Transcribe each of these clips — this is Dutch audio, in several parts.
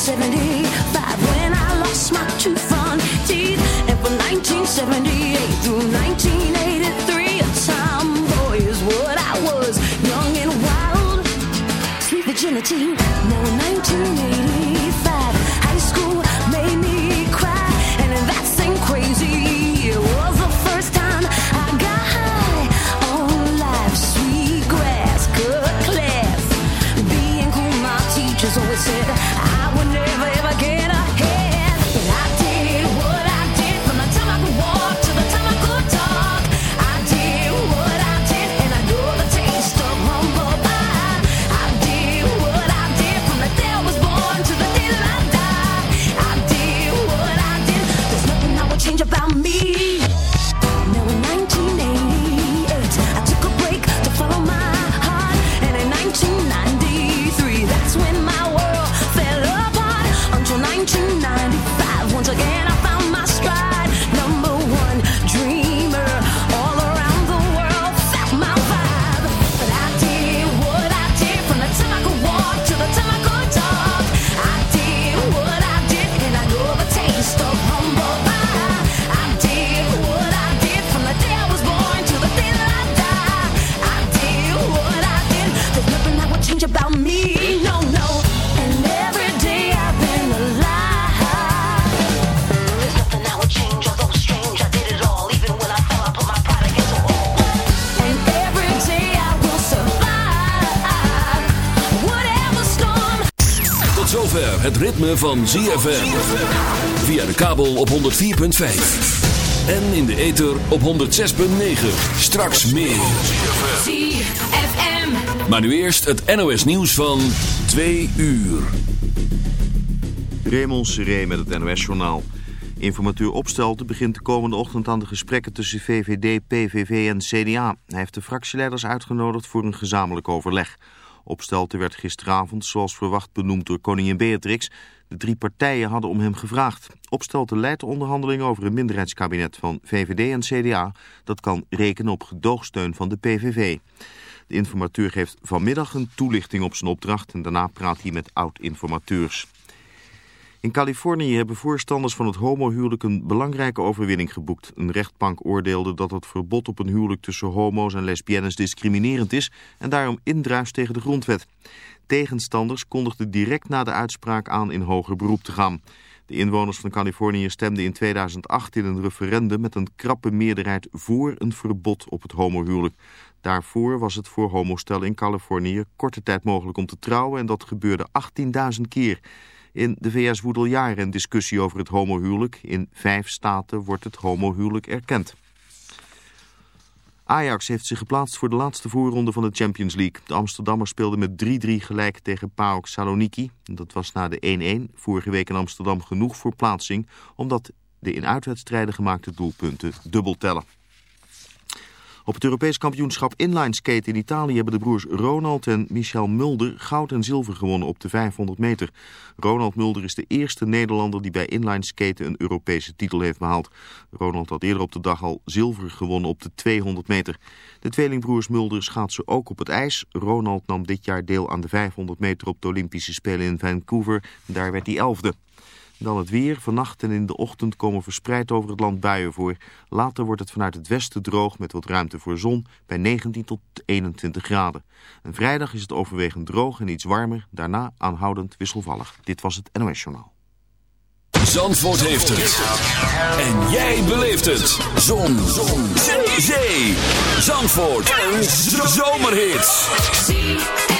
70 van ZFM. Via de kabel op 104.5. En in de ether op 106.9. Straks meer. ZFM. Maar nu eerst het NOS nieuws van 2 uur. Raymond Seré met het NOS-journaal. Informateur Opstelten begint de komende ochtend aan de gesprekken tussen VVD, PVV en CDA. Hij heeft de fractieleiders uitgenodigd voor een gezamenlijk overleg. Opstelten werd gisteravond, zoals verwacht, benoemd door koningin Beatrix. De drie partijen hadden om hem gevraagd. Opstelten leidt de onderhandelingen over een minderheidskabinet van VVD en CDA. Dat kan rekenen op gedoogsteun van de PVV. De informateur geeft vanmiddag een toelichting op zijn opdracht... en daarna praat hij met oud-informateurs. In Californië hebben voorstanders van het homohuwelijk een belangrijke overwinning geboekt. Een rechtbank oordeelde dat het verbod op een huwelijk tussen homo's en lesbiennes discriminerend is en daarom indruist tegen de grondwet. Tegenstanders kondigden direct na de uitspraak aan in hoger beroep te gaan. De inwoners van Californië stemden in 2008 in een referendum met een krappe meerderheid voor een verbod op het homohuwelijk. Daarvoor was het voor homostellen in Californië korte tijd mogelijk om te trouwen en dat gebeurde 18.000 keer. In de VS woedt jaren een discussie over het homohuwelijk. In vijf staten wordt het homohuwelijk erkend. Ajax heeft zich geplaatst voor de laatste voorronde van de Champions League. De Amsterdammers speelden met 3-3 gelijk tegen PAOK Saloniki. Dat was na de 1-1 vorige week in Amsterdam genoeg voor plaatsing... omdat de in uitwedstrijden gemaakte doelpunten dubbel tellen. Op het Europees kampioenschap inlineskate in Italië hebben de broers Ronald en Michel Mulder goud en zilver gewonnen op de 500 meter. Ronald Mulder is de eerste Nederlander die bij inlineskaten een Europese titel heeft behaald. Ronald had eerder op de dag al zilver gewonnen op de 200 meter. De tweelingbroers Mulder schaatsen ook op het ijs. Ronald nam dit jaar deel aan de 500 meter op de Olympische Spelen in Vancouver. Daar werd hij elfde. Dan het weer. Vannacht en in de ochtend komen verspreid over het land buien voor. Later wordt het vanuit het westen droog met wat ruimte voor zon bij 19 tot 21 graden. En vrijdag is het overwegend droog en iets warmer. Daarna aanhoudend wisselvallig. Dit was het NOS Journaal. Zandvoort heeft het. En jij beleeft het. Zon. Zon. Zee. Zandvoort. Een zomerhit.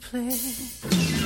place.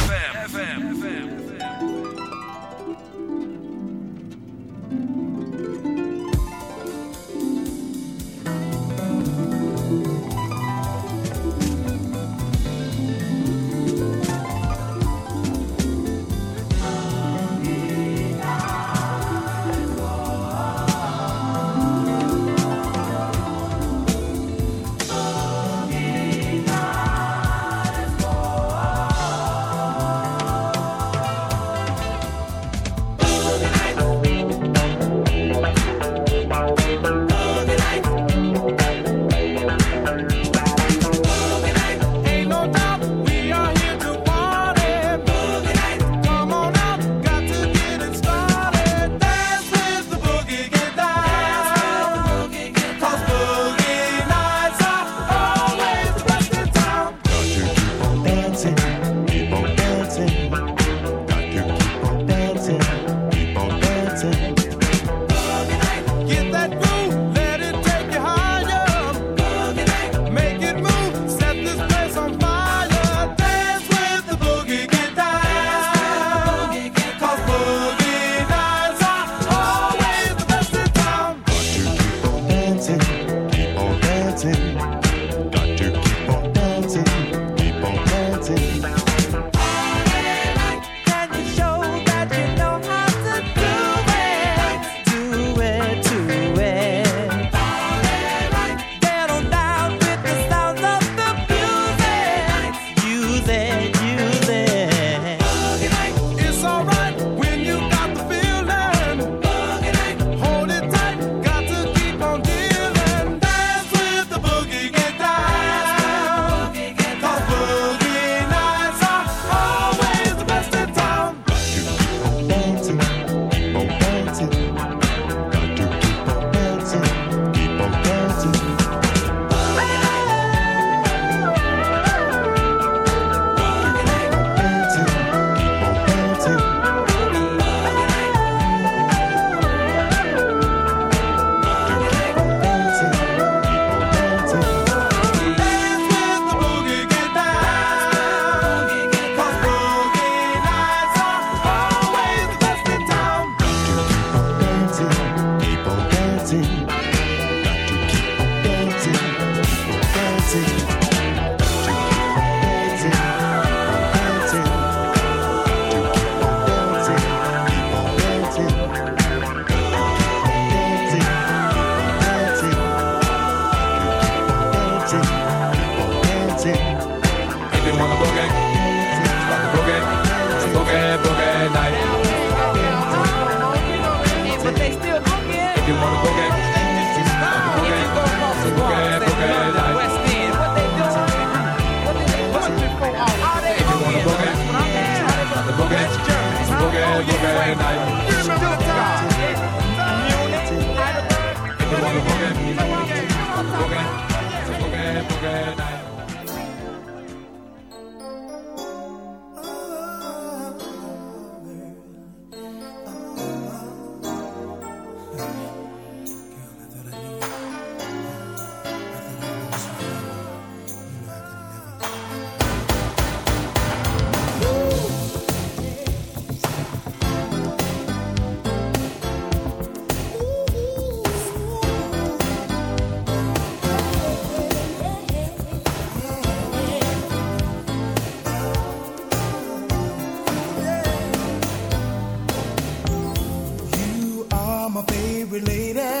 My favorite lady.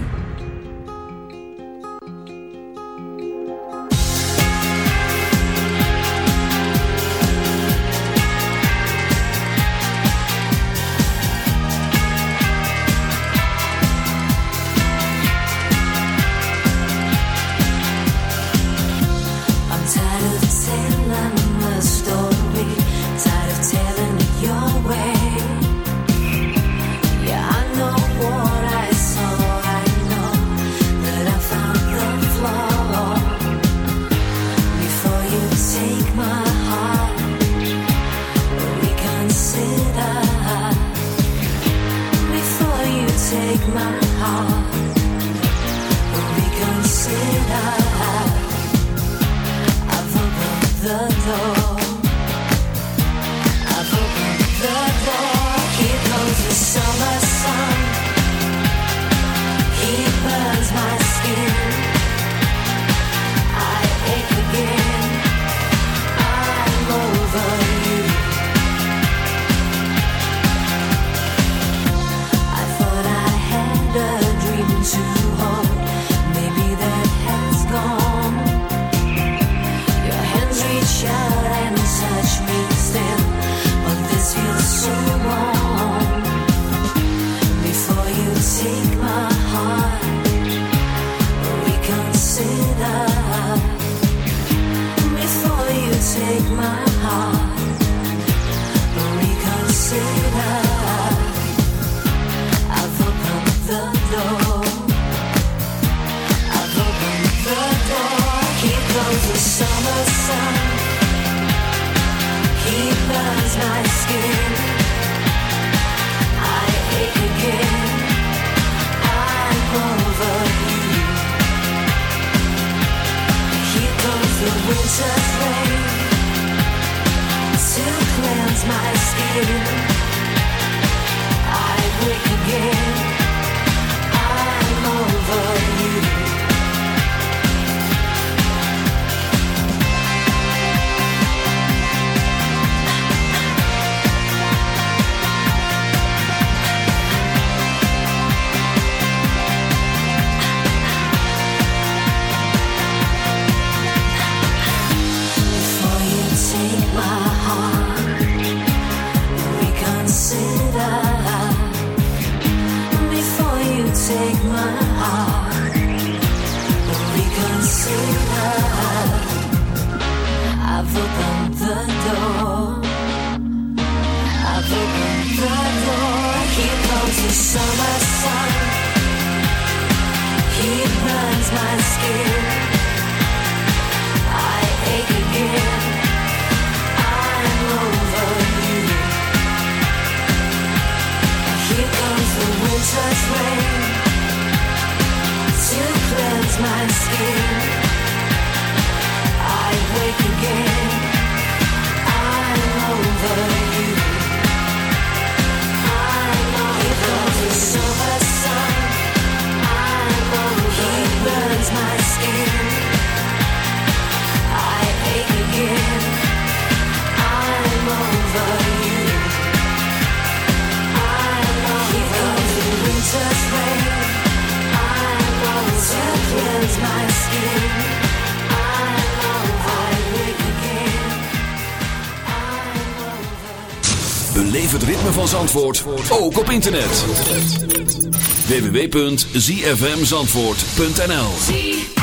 such way to cleanse my skin. I wake again. I'm over you. I'm over the silver sun. I'm over. He burns my skin. I ache again. I'm over. Beleef het ritme van Zandvoort ook op internet. www.zfmzandvoort.nl Zandvoort.nl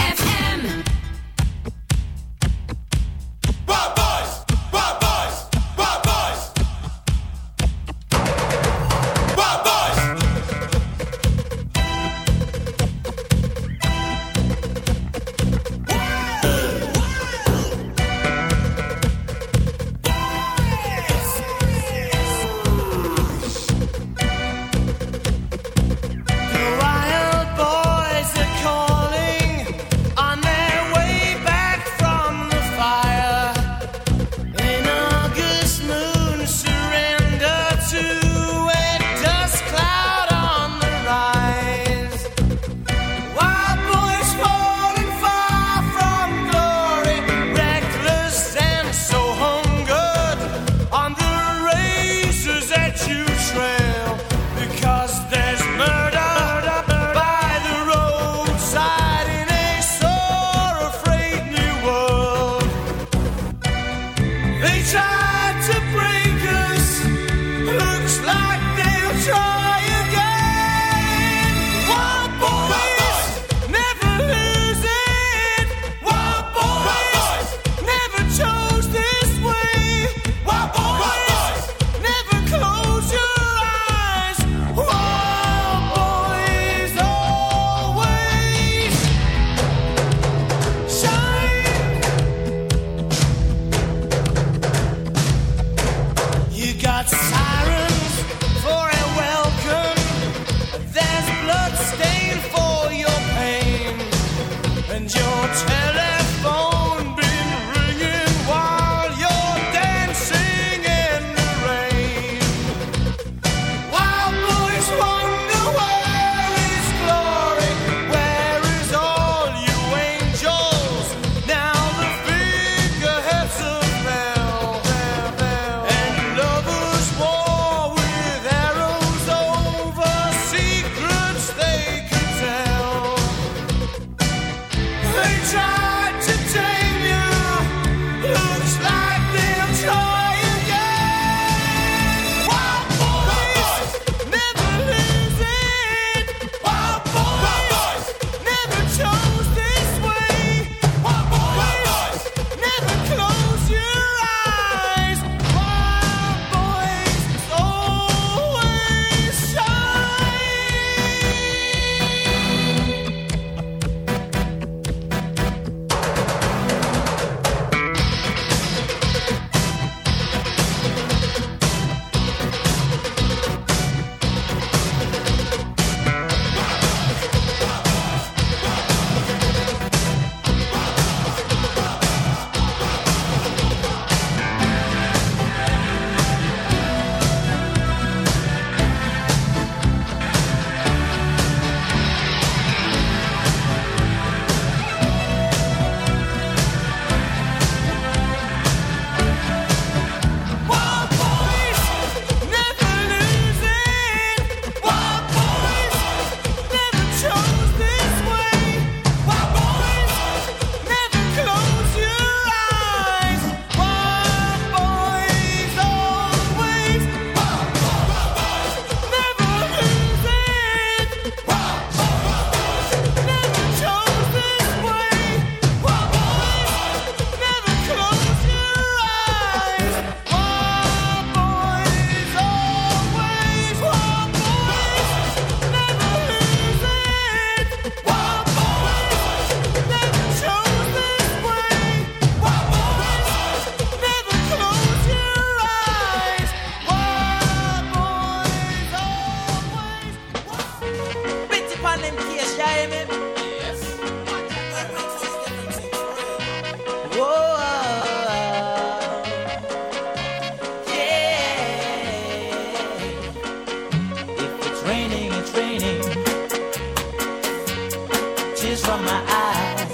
Tears from my eyes.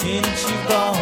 Since you've gone,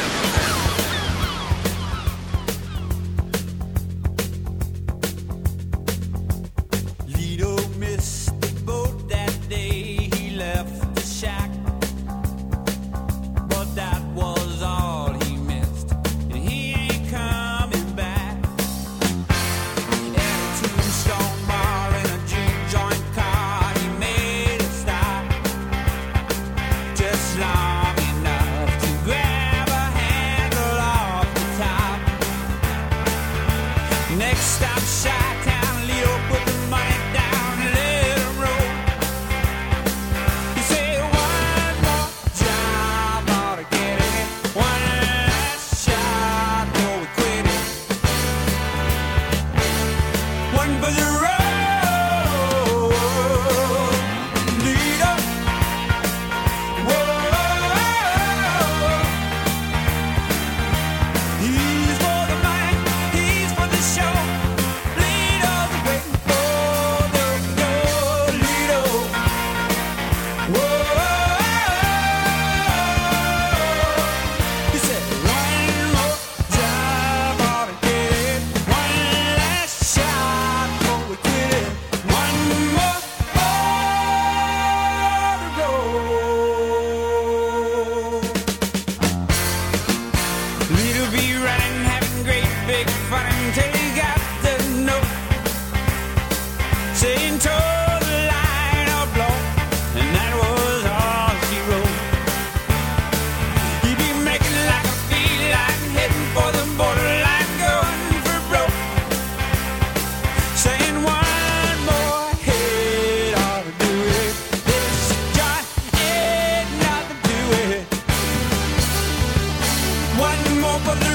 por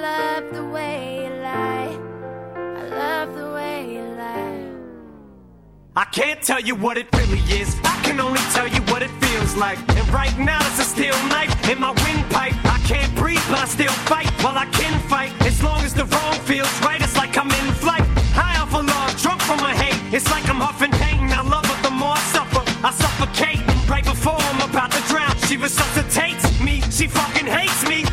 love the way you lie. I love the way you lie. I can't tell you what it really is. I can only tell you what it feels like. And right now, it's a steel knife in my windpipe. I can't breathe, but I still fight. While well, I can fight, as long as the wrong feels right, it's like I'm in flight. High off alarm, drunk from my hate. It's like I'm huffing pain. I love her the more I suffer. I suffocate right before I'm about to drown. She resuscitates me. She fucking hates me.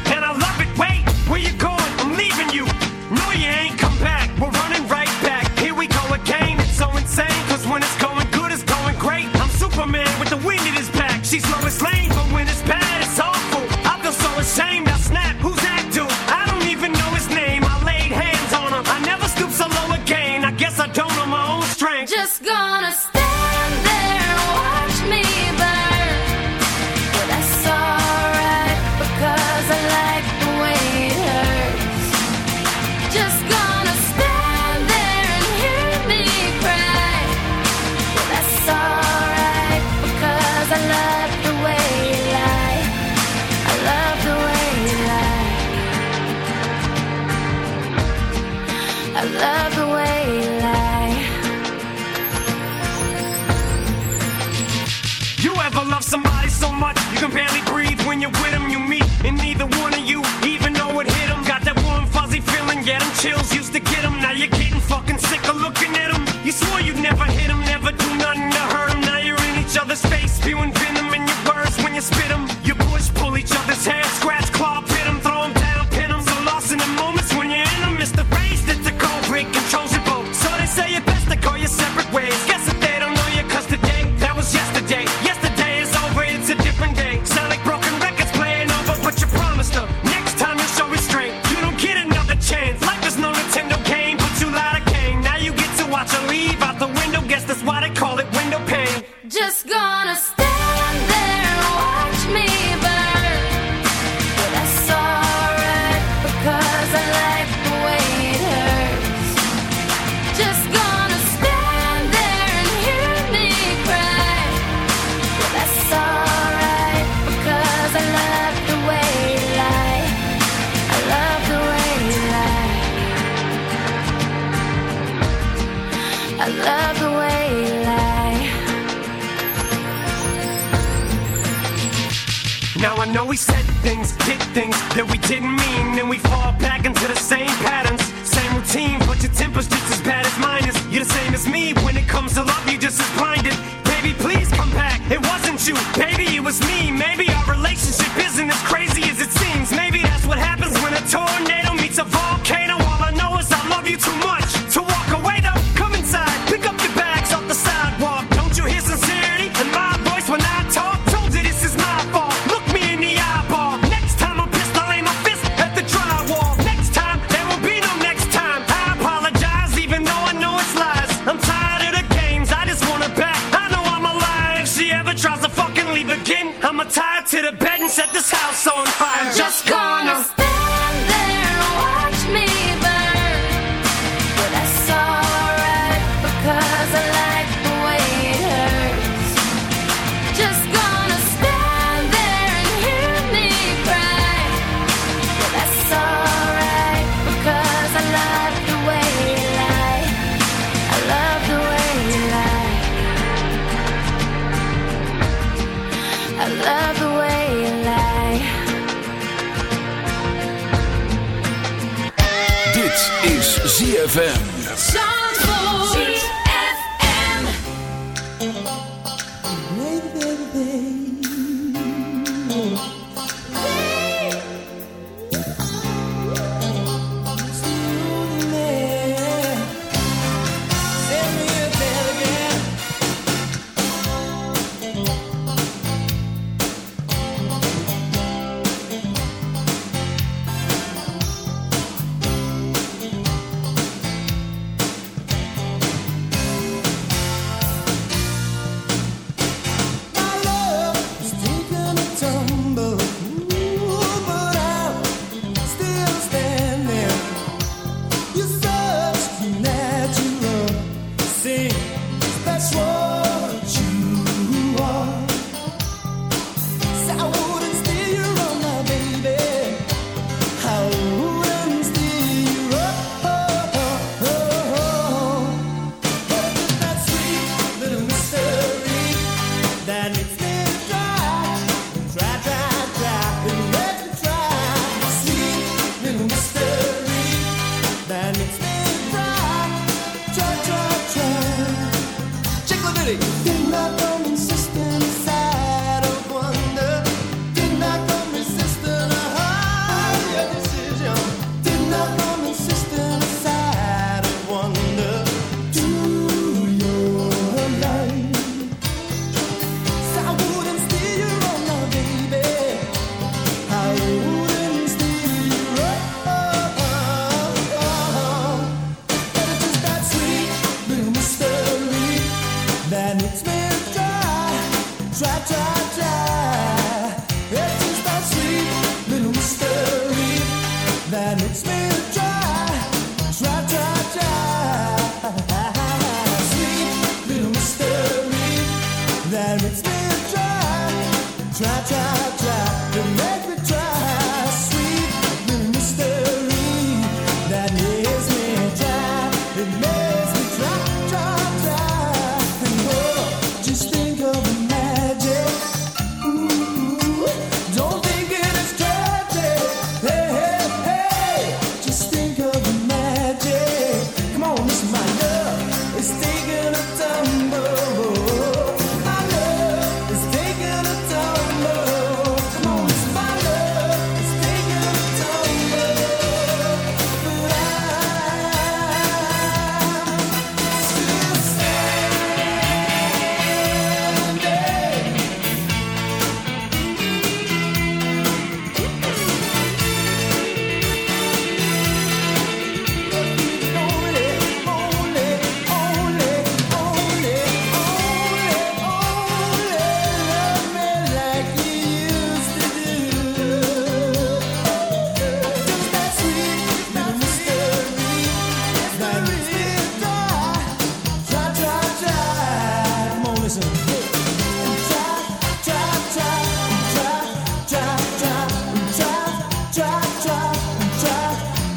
ZFM.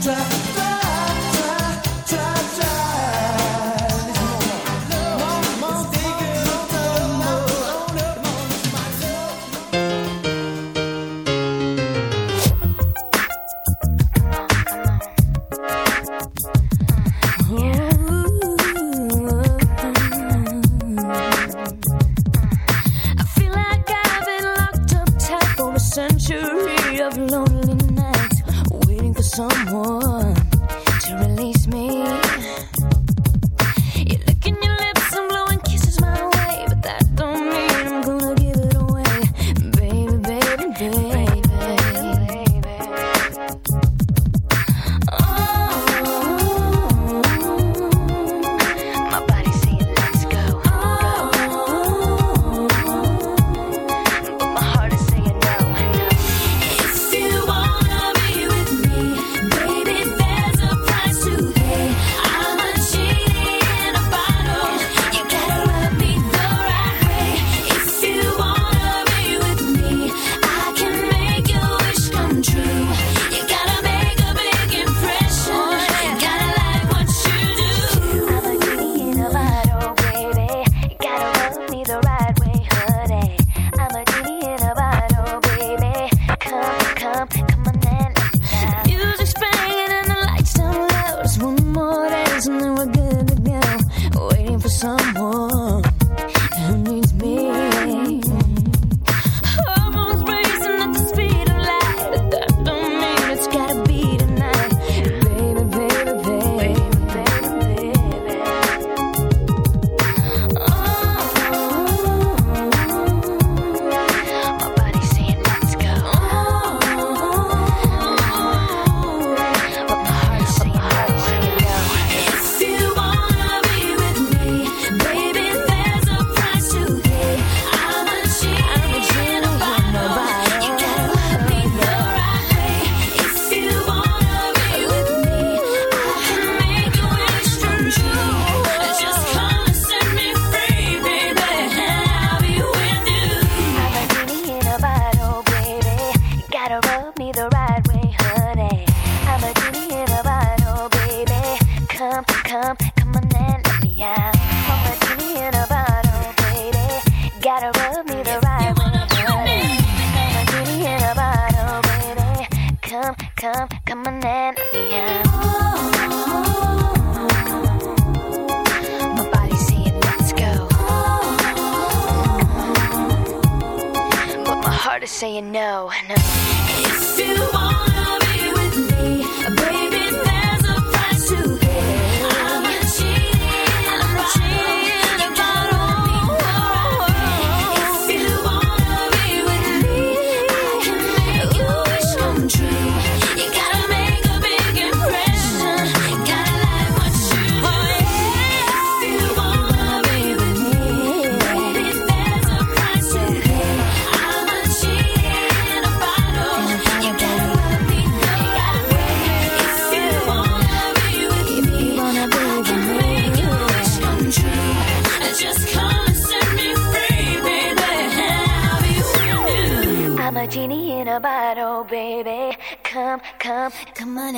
track